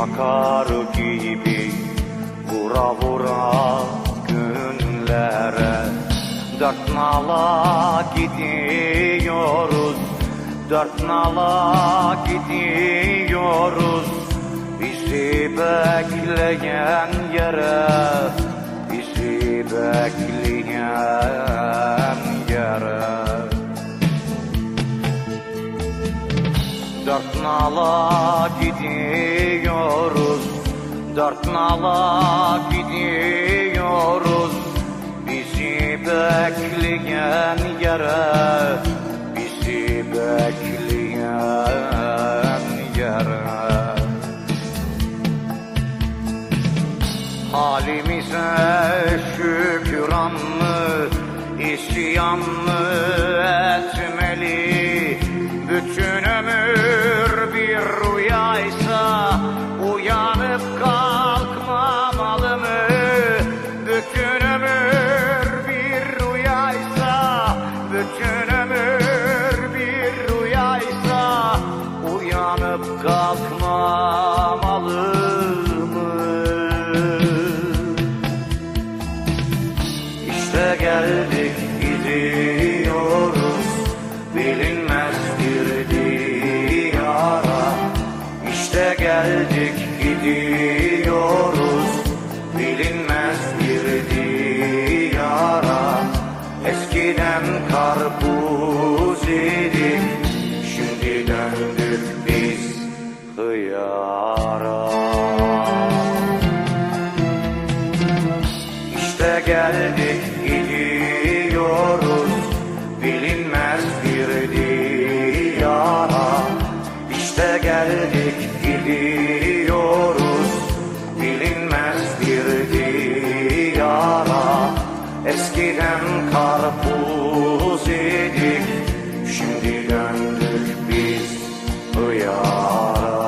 çakar gibi Vura vura günlere Dört nala gidiyoruz Dört nala gidiyoruz. Bizi bekleyen yere Bizi bekleyen yere. Dört nala gidiyoruz Dört nala gidiyoruz. Bizi bekleyen yere Bizi bekleyen yere. Halimize şükran mı, geldik gidiyoruz Eskiden karpuz idik şimdi döndük biz hıyara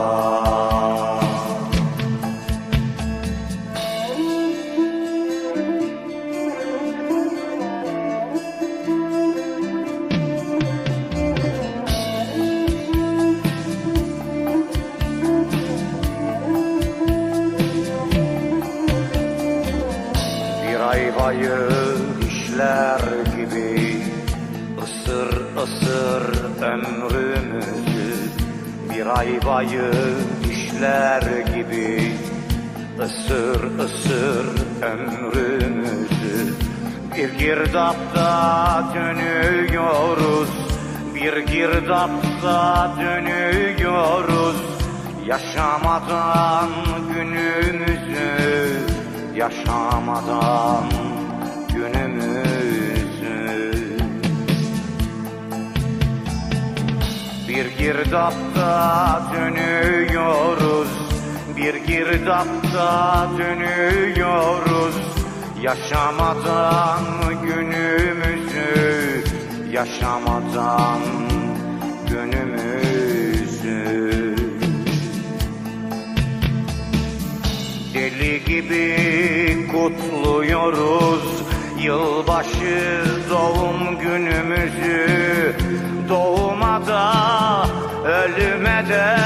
Bir ayvayı dişler gibi ısır ısır ömrümüzü Bir ayvayı dişler gibi ısır ısır ömrümüzü. Bir girdapta dönüyoruz Bir girdapta dönüyoruz. Yaşamadan günümüzü Yaşamadan Bir girdapta dönüyoruz. Bir girdapta dönüyoruz. Yaşamadan günümüzü Yaşamadan günümüzü Deli gibi kutluyoruz. Yılbaşı doğum günümüzü Doğuma da ölüme de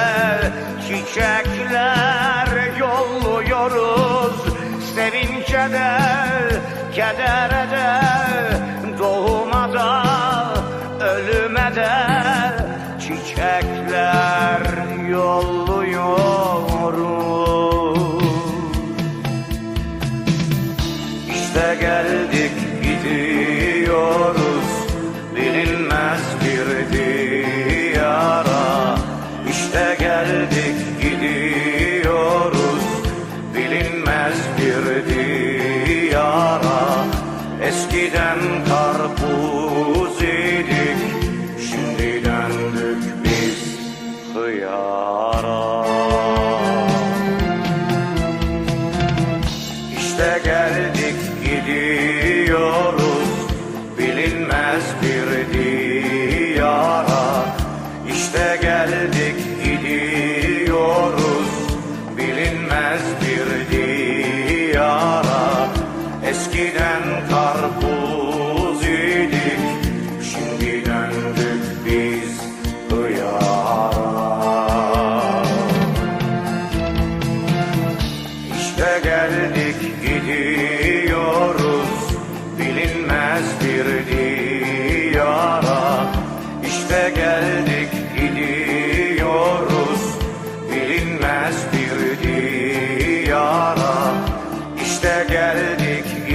Çiçekler yolluyoruz. Sevince de kedere Eskiden karpuz idik şimdi döndük biz hıyara. İşte geldik gidiyoruz terdik